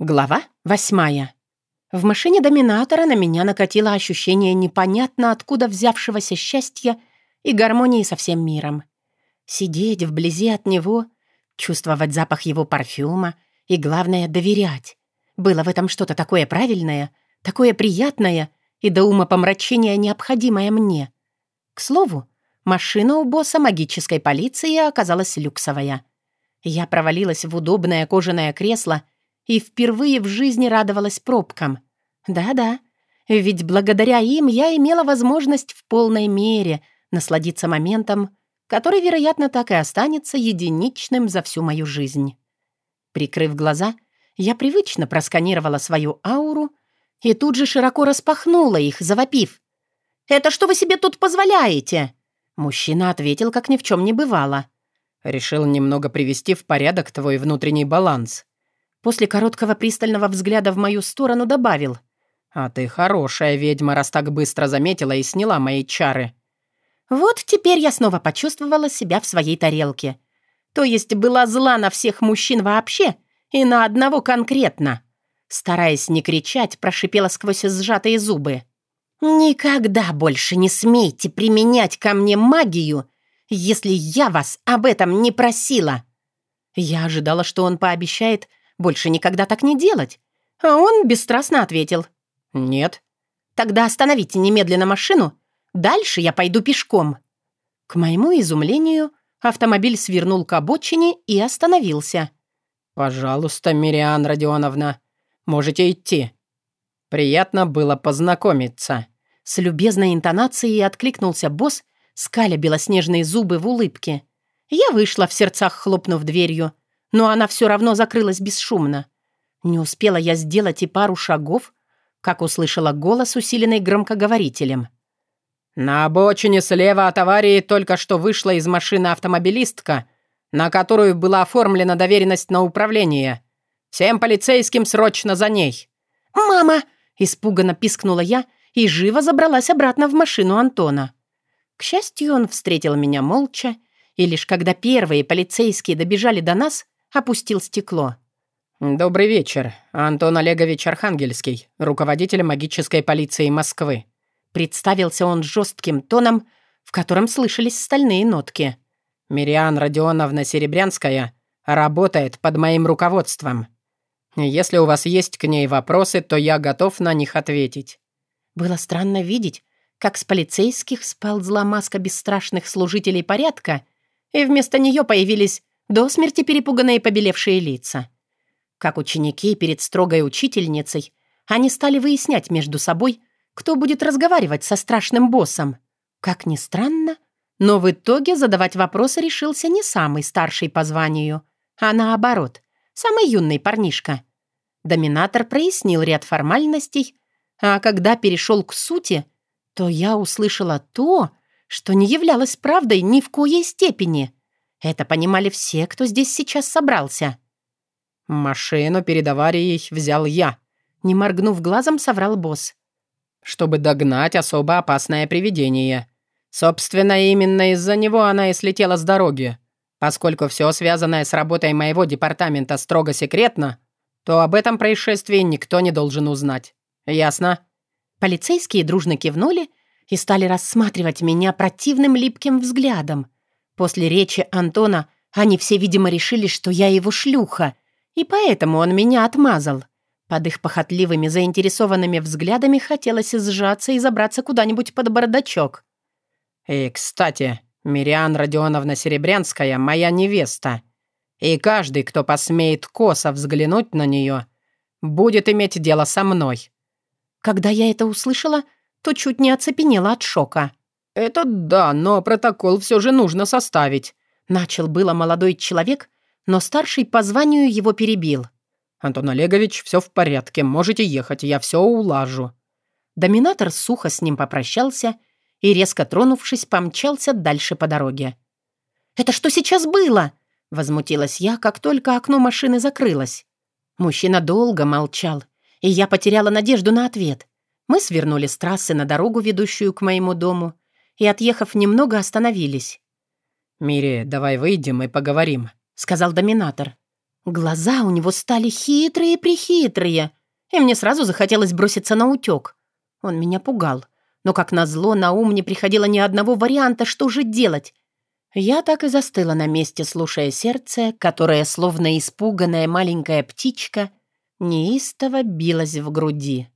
Глава восьмая. В машине доминатора на меня накатило ощущение непонятно откуда взявшегося счастья и гармонии со всем миром. Сидеть вблизи от него, чувствовать запах его парфюма и, главное, доверять. Было в этом что-то такое правильное, такое приятное и до ума помрачения необходимое мне. К слову, машина у босса магической полиции оказалась люксовая. Я провалилась в удобное кожаное кресло — и впервые в жизни радовалась пробкам. Да-да, ведь благодаря им я имела возможность в полной мере насладиться моментом, который, вероятно, так и останется единичным за всю мою жизнь. Прикрыв глаза, я привычно просканировала свою ауру и тут же широко распахнула их, завопив. «Это что вы себе тут позволяете?» Мужчина ответил, как ни в чем не бывало. «Решил немного привести в порядок твой внутренний баланс. После короткого пристального взгляда в мою сторону добавил. «А ты хорошая ведьма, раз так быстро заметила и сняла мои чары». Вот теперь я снова почувствовала себя в своей тарелке. То есть была зла на всех мужчин вообще и на одного конкретно. Стараясь не кричать, прошипела сквозь сжатые зубы. «Никогда больше не смейте применять ко мне магию, если я вас об этом не просила!» Я ожидала, что он пообещает больше никогда так не делать. А он бесстрастно ответил. «Нет». «Тогда остановите немедленно машину. Дальше я пойду пешком». К моему изумлению, автомобиль свернул к обочине и остановился. «Пожалуйста, Мириан Родионовна, можете идти. Приятно было познакомиться». С любезной интонацией откликнулся босс, скаля белоснежные зубы в улыбке. Я вышла в сердцах, хлопнув дверью но она все равно закрылась бесшумно. Не успела я сделать и пару шагов, как услышала голос, усиленный громкоговорителем. «На обочине слева от аварии только что вышла из машины автомобилистка, на которую была оформлена доверенность на управление. Всем полицейским срочно за ней». «Мама!» — испуганно пискнула я и живо забралась обратно в машину Антона. К счастью, он встретил меня молча, и лишь когда первые полицейские добежали до нас, опустил стекло. «Добрый вечер. Антон Олегович Архангельский, руководитель магической полиции Москвы». Представился он жестким тоном, в котором слышались стальные нотки. «Мириан Родионовна Серебрянская работает под моим руководством. Если у вас есть к ней вопросы, то я готов на них ответить». Было странно видеть, как с полицейских сползла маска бесстрашных служителей порядка, и вместо нее появились до смерти перепуганные побелевшие лица. Как ученики перед строгой учительницей, они стали выяснять между собой, кто будет разговаривать со страшным боссом. Как ни странно, но в итоге задавать вопросы решился не самый старший по званию, а наоборот, самый юный парнишка. Доминатор прояснил ряд формальностей, а когда перешел к сути, то я услышала то, что не являлось правдой ни в коей степени — это понимали все, кто здесь сейчас собрался. «Машину перед аварией взял я», — не моргнув глазом, соврал босс. «Чтобы догнать особо опасное привидение. Собственно, именно из-за него она и слетела с дороги. Поскольку все связанное с работой моего департамента строго секретно, то об этом происшествии никто не должен узнать. Ясно?» Полицейские дружно кивнули и стали рассматривать меня противным липким взглядом. После речи Антона они все, видимо, решили, что я его шлюха, и поэтому он меня отмазал. Под их похотливыми, заинтересованными взглядами хотелось сжаться и забраться куда-нибудь под бардачок. «И, кстати, Мириан Родионовна Серебрянская — моя невеста. И каждый, кто посмеет косо взглянуть на нее, будет иметь дело со мной». Когда я это услышала, то чуть не оцепенела от шока. «Это да, но протокол все же нужно составить», — начал было молодой человек, но старший по званию его перебил. «Антон Олегович, все в порядке, можете ехать, я все улажу». Доминатор сухо с ним попрощался и, резко тронувшись, помчался дальше по дороге. «Это что сейчас было?» — возмутилась я, как только окно машины закрылось. Мужчина долго молчал, и я потеряла надежду на ответ. Мы свернули с трассы на дорогу, ведущую к моему дому, и, отъехав немного, остановились. «Мири, давай выйдем и поговорим», — сказал доминатор. Глаза у него стали хитрые-прихитрые, и мне сразу захотелось броситься на утек. Он меня пугал, но, как назло, на ум не приходило ни одного варианта, что же делать. Я так и застыла на месте, слушая сердце, которое, словно испуганная маленькая птичка, неистово билось в груди.